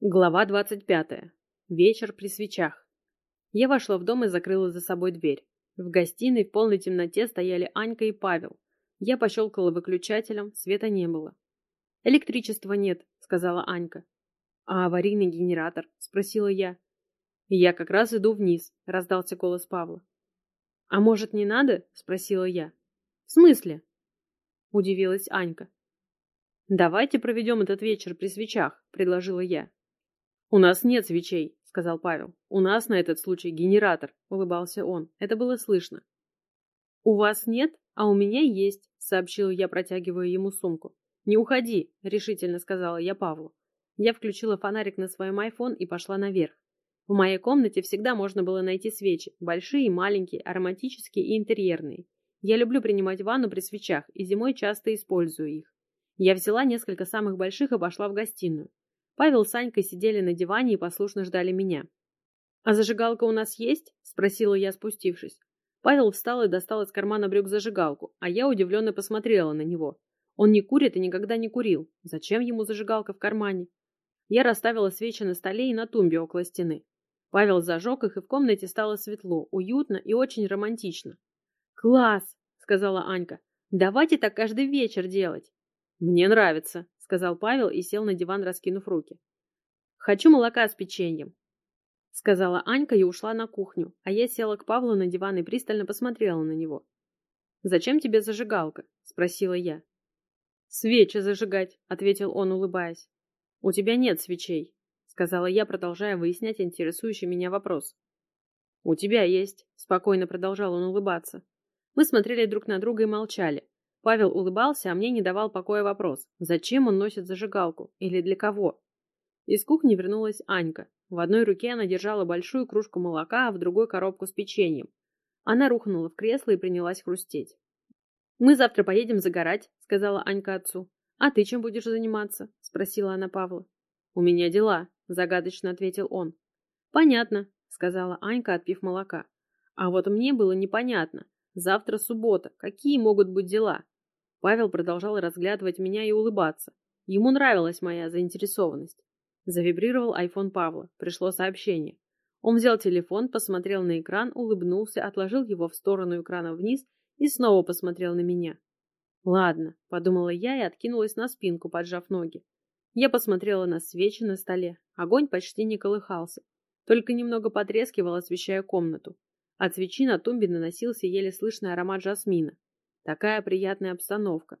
Глава двадцать пятая. Вечер при свечах. Я вошла в дом и закрыла за собой дверь. В гостиной в полной темноте стояли Анька и Павел. Я пощелкала выключателем, света не было. «Электричества нет», — сказала Анька. «А аварийный генератор?» — спросила я. «Я как раз иду вниз», — раздался голос Павла. «А может, не надо?» — спросила я. «В смысле?» — удивилась Анька. «Давайте проведем этот вечер при свечах», — предложила я. «У нас нет свечей», — сказал Павел. «У нас на этот случай генератор», — улыбался он. Это было слышно. «У вас нет, а у меня есть», — сообщил я, протягивая ему сумку. «Не уходи», — решительно сказала я Павлу. Я включила фонарик на своем айфон и пошла наверх. В моей комнате всегда можно было найти свечи, большие, маленькие, ароматические и интерьерные. Я люблю принимать ванну при свечах и зимой часто использую их. Я взяла несколько самых больших и пошла в гостиную. Павел с Санькой сидели на диване и послушно ждали меня. «А зажигалка у нас есть?» – спросила я, спустившись. Павел встал и достал из кармана брюк зажигалку, а я удивленно посмотрела на него. Он не курит и никогда не курил. Зачем ему зажигалка в кармане? Я расставила свечи на столе и на тумбе около стены. Павел зажег их, и в комнате стало светло, уютно и очень романтично. «Класс!» — сказала Анька. «Давайте так каждый вечер делать». «Мне нравится», сказал Павел и сел на диван, раскинув руки. «Хочу молока с печеньем», — сказала Анька и ушла на кухню, а я села к Павлу на диван и пристально посмотрела на него. «Зачем тебе зажигалка?» — спросила я. «Свечи зажигать», — ответил он, улыбаясь. «У тебя нет свечей», — сказала я, продолжая выяснять интересующий меня вопрос. «У тебя есть», — спокойно продолжал он улыбаться. Мы смотрели друг на друга и молчали. Павел улыбался, а мне не давал покоя вопрос. Зачем он носит зажигалку? Или для кого? Из кухни вернулась Анька. В одной руке она держала большую кружку молока, а в другой коробку с печеньем. Она рухнула в кресло и принялась хрустеть. «Мы завтра поедем загорать», — сказала Анька отцу. «А ты чем будешь заниматься?» — спросила она Павла. «У меня дела», — загадочно ответил он. «Понятно», — сказала Анька, отпив молока. «А вот мне было непонятно. Завтра суббота. Какие могут быть дела? Павел продолжал разглядывать меня и улыбаться. Ему нравилась моя заинтересованность. Завибрировал айфон Павла. Пришло сообщение. Он взял телефон, посмотрел на экран, улыбнулся, отложил его в сторону экрана вниз и снова посмотрел на меня. «Ладно», — подумала я и откинулась на спинку, поджав ноги. Я посмотрела на свечи на столе. Огонь почти не колыхался, только немного потрескивал, освещая комнату. От свечи на тумбе наносился еле слышный аромат жасмина. Такая приятная обстановка.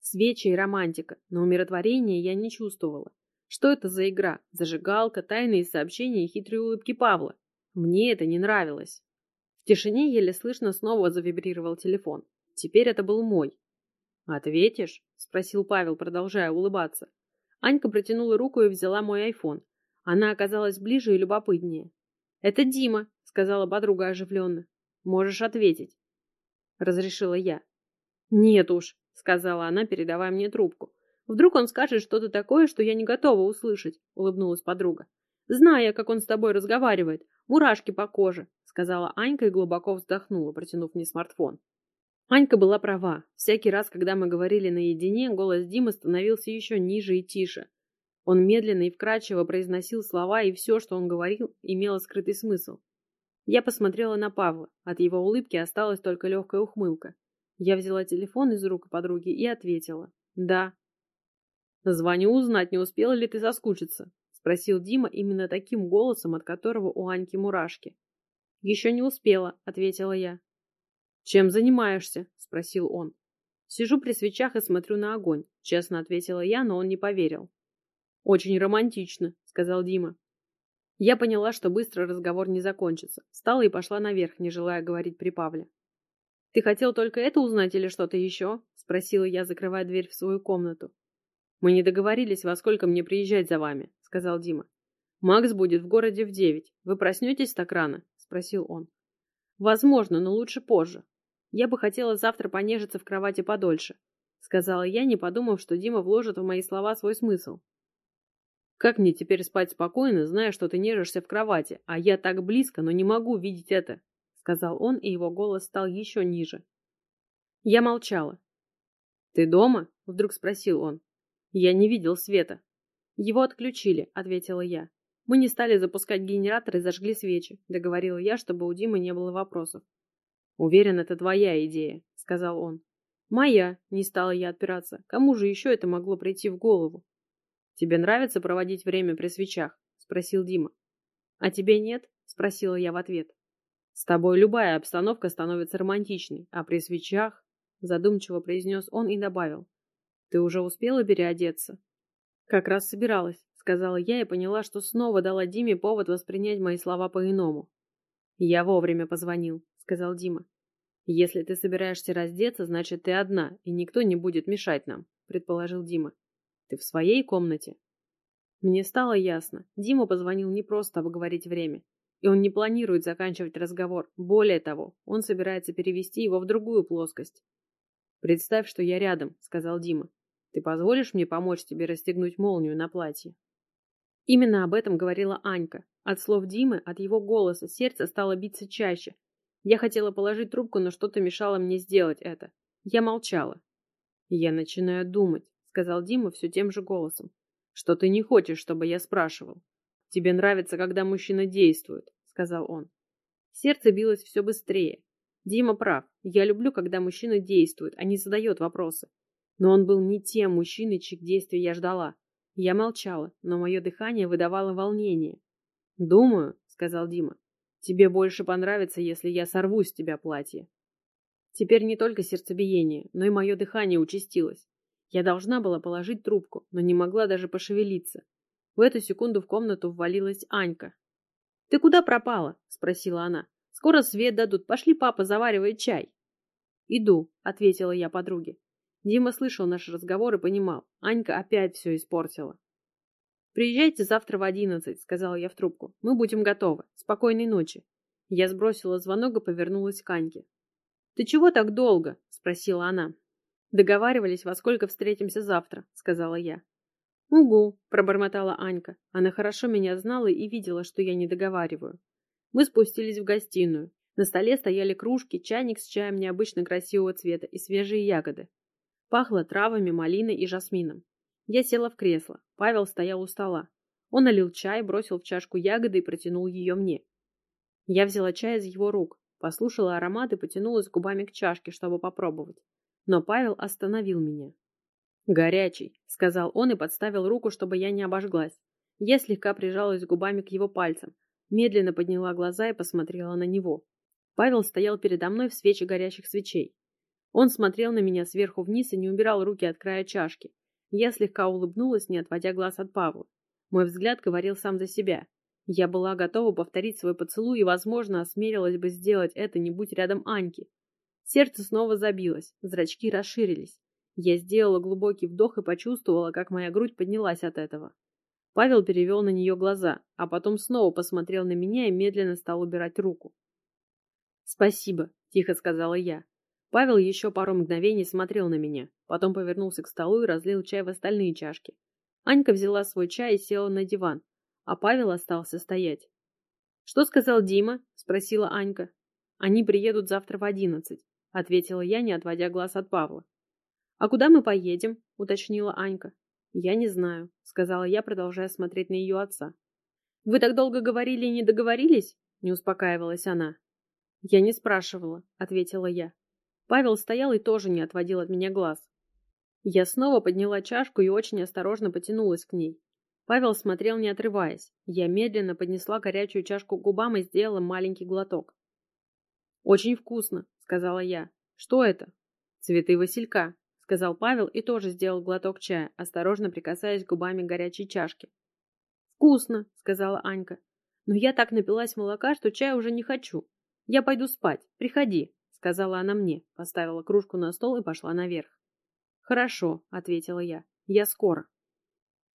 Свечи и романтика, но умиротворения я не чувствовала. Что это за игра? Зажигалка, тайные сообщения и хитрые улыбки Павла. Мне это не нравилось. В тишине еле слышно снова завибрировал телефон. Теперь это был мой. «Ответишь?» — спросил Павел, продолжая улыбаться. Анька протянула руку и взяла мой айфон. Она оказалась ближе и любопытнее. «Это Дима», сказала подруга оживленно. Можешь ответить. Разрешила я. Нет уж, сказала она, передавая мне трубку. Вдруг он скажет что-то такое, что я не готова услышать, улыбнулась подруга. Зная, как он с тобой разговаривает, мурашки по коже, сказала Анька и глубоко вздохнула, протянув мне смартфон. Анька была права. Всякий раз, когда мы говорили наедине, голос Димы становился еще ниже и тише. Он медленно и вкрадчиво произносил слова, и все, что он говорил, имело скрытый смысл. Я посмотрела на Павла. От его улыбки осталась только легкая ухмылка. Я взяла телефон из рук подруги и ответила. «Да». «Звоню узнать, не успела ли ты соскучиться?» — спросил Дима именно таким голосом, от которого у Аньки мурашки. «Еще не успела», — ответила я. «Чем занимаешься?» — спросил он. «Сижу при свечах и смотрю на огонь», — честно ответила я, но он не поверил. «Очень романтично», — сказал Дима. Я поняла, что быстро разговор не закончится. Встала и пошла наверх, не желая говорить при Павле. «Ты хотел только это узнать или что-то еще?» — спросила я, закрывая дверь в свою комнату. «Мы не договорились, во сколько мне приезжать за вами», — сказал Дима. «Макс будет в городе в девять. Вы проснетесь так рано?» — спросил он. «Возможно, но лучше позже. Я бы хотела завтра понежиться в кровати подольше», — сказала я, не подумав, что Дима вложит в мои слова свой смысл. Как мне теперь спать спокойно, зная, что ты нежишься в кровати, а я так близко, но не могу видеть это?» — сказал он, и его голос стал еще ниже. Я молчала. «Ты дома?» — вдруг спросил он. Я не видел света. Его отключили, ответила я. Мы не стали запускать генератор и зажгли свечи, договорила я, чтобы у Димы не было вопросов. Уверен, это твоя идея, сказал он. Моя, не стала я отпираться. Кому же еще это могло прийти в голову? Тебе нравится проводить время при свечах? спросил Дима. А тебе нет? спросила я в ответ. С тобой любая обстановка становится романтичной, а при свечах, задумчиво произнес он и добавил. Ты уже успела переодеться? Как раз собиралась, сказала я и поняла, что снова дала Диме повод воспринять мои слова по-иному. Я вовремя позвонил, сказал Дима. Если ты собираешься раздеться, значит, ты одна, и никто не будет мешать нам, предположил Дима. Ты в своей комнате? Мне стало ясно. Дима позвонил не просто обговорить время. И он не планирует заканчивать разговор. Более того, он собирается перевести его в другую плоскость. «Представь, что я рядом», — сказал Дима. «Ты позволишь мне помочь тебе расстегнуть молнию на платье?» Именно об этом говорила Анька. От слов Димы, от его голоса, сердце стало биться чаще. Я хотела положить трубку, но что-то мешало мне сделать это. Я молчала. «Я начинаю думать», — сказал Дима все тем же голосом, «что ты не хочешь, чтобы я спрашивал. Тебе нравится, когда мужчина действует», — сказал он. Сердце билось все быстрее. Дима прав. Я люблю, когда мужчина действует, а не задает вопросы. Но он был не тем мужчиной, чьих действий я ждала. Я молчала, но мое дыхание выдавало волнение. «Думаю», — сказал Дима, — «тебе больше понравится, если я сорву с тебя платье». Теперь не только сердцебиение, но и мое дыхание участилось. Я должна была положить трубку, но не могла даже пошевелиться. В эту секунду в комнату ввалилась Анька. «Ты куда пропала?» — спросила она. «Скоро свет дадут. Пошли, папа заваривает чай». «Иду», — ответила я подруге. Дима слышал наш разговор и понимал. Анька опять все испортила. «Приезжайте завтра в одиннадцать», — сказала я в трубку. «Мы будем готовы. Спокойной ночи». Я сбросила звонок и повернулась к Аньке. «Ты чего так долго?» — спросила она. «Договаривались, во сколько встретимся завтра», — сказала я. «Угу», — пробормотала Анька. Она хорошо меня знала и видела, что я не договариваю. Мы спустились в гостиную. На столе стояли кружки, чайник с чаем необычно красивого цвета и свежие ягоды. Пахло травами, малиной и жасмином. Я села в кресло. Павел стоял у стола. Он налил чай, бросил в чашку ягоды и протянул ее мне. Я взяла чай из его рук, послушала аромат и потянулась губами к чашке, чтобы попробовать. Но Павел остановил меня. «Горячий», — сказал он и подставил руку, чтобы я не обожглась. Я слегка прижалась губами к его пальцам, медленно подняла глаза и посмотрела на него. Павел стоял передо мной в свече горящих свечей. Он смотрел на меня сверху вниз и не убирал руки от края чашки. Я слегка улыбнулась, не отводя глаз от Павла. Мой взгляд говорил сам за себя. Я была готова повторить свой поцелуй и, возможно, осмелилась бы сделать это, не будь рядом Аньки. Сердце снова забилось, зрачки расширились. Я сделала глубокий вдох и почувствовала, как моя грудь поднялась от этого. Павел перевел на нее глаза, а потом снова посмотрел на меня и медленно стал убирать руку. «Спасибо», — тихо сказала я. Павел еще пару мгновений смотрел на меня, потом повернулся к столу и разлил чай в остальные чашки. Анька взяла свой чай и села на диван, а Павел остался стоять. «Что сказал Дима?» – спросила Анька. «Они приедут завтра в одиннадцать», – ответила я, не отводя глаз от Павла. «А куда мы поедем?» – уточнила Анька. «Я не знаю», – сказала я, продолжая смотреть на ее отца. «Вы так долго говорили и не договорились?» – не успокаивалась она. «Я не спрашивала», – ответила я. Павел стоял и тоже не отводил от меня глаз. Я снова подняла чашку и очень осторожно потянулась к ней. Павел смотрел, не отрываясь. Я медленно поднесла горячую чашку к губам и сделала маленький глоток. «Очень вкусно», — сказала я. «Что это?» «Цветы василька», — сказал Павел и тоже сделал глоток чая, осторожно прикасаясь губами к горячей чашке. «Вкусно», — сказала Анька. «Но я так напилась молока, что чая уже не хочу. Я пойду спать. Приходи» сказала она мне, поставила кружку на стол и пошла наверх. «Хорошо», — ответила я. «Я скоро».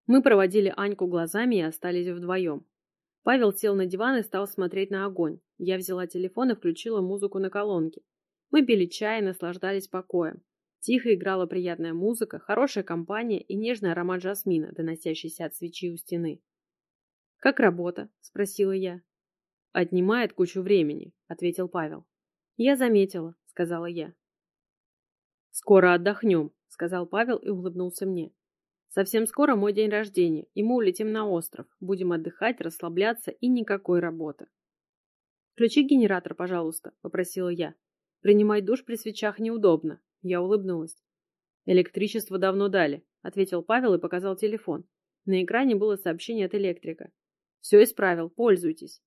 Мы проводили Аньку глазами и остались вдвоем. Павел сел на диван и стал смотреть на огонь. Я взяла телефон и включила музыку на колонке. Мы пили чай и наслаждались покоем. Тихо играла приятная музыка, хорошая компания и нежный аромат жасмина, доносящийся от свечи у стены. «Как работа?» – спросила я. «Отнимает кучу времени», – ответил Павел. «Я заметила», — сказала я. «Скоро отдохнем», — сказал Павел и улыбнулся мне. Совсем скоро мой день рождения, и мы улетим на остров. Будем отдыхать, расслабляться и никакой работы. «Включи генератор, пожалуйста», — попросила я. «Принимать душ при свечах неудобно». Я улыбнулась. «Электричество давно дали», — ответил Павел и показал телефон. На экране было сообщение от электрика. «Все исправил, пользуйтесь».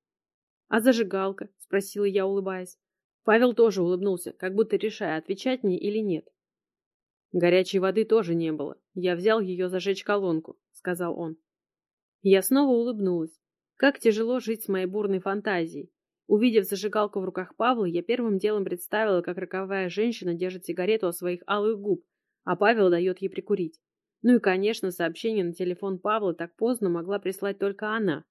«А зажигалка?» — спросила я, улыбаясь. Павел тоже улыбнулся, как будто решая, отвечать мне или нет. «Горячей воды тоже не было. Я взял ее зажечь колонку», — сказал он. Я снова улыбнулась. Как тяжело жить с моей бурной фантазией. Увидев зажигалку в руках Павла, я первым делом представила, как роковая женщина держит сигарету о своих алых губ, а Павел дает ей прикурить. Ну и, конечно, сообщение на телефон Павла так поздно могла прислать только она.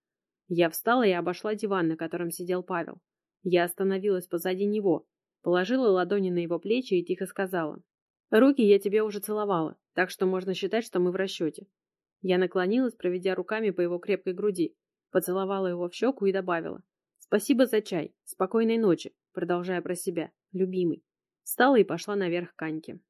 Я встала и обошла диван, на котором сидел Павел. Я остановилась позади него, положила ладони на его плечи и тихо сказала. «Руки я тебе уже целовала, так что можно считать, что мы в расчете». Я наклонилась, проведя руками по его крепкой груди, поцеловала его в щеку и добавила. «Спасибо за чай. Спокойной ночи», продолжая про себя. «Любимый». Встала и пошла наверх к Аньке.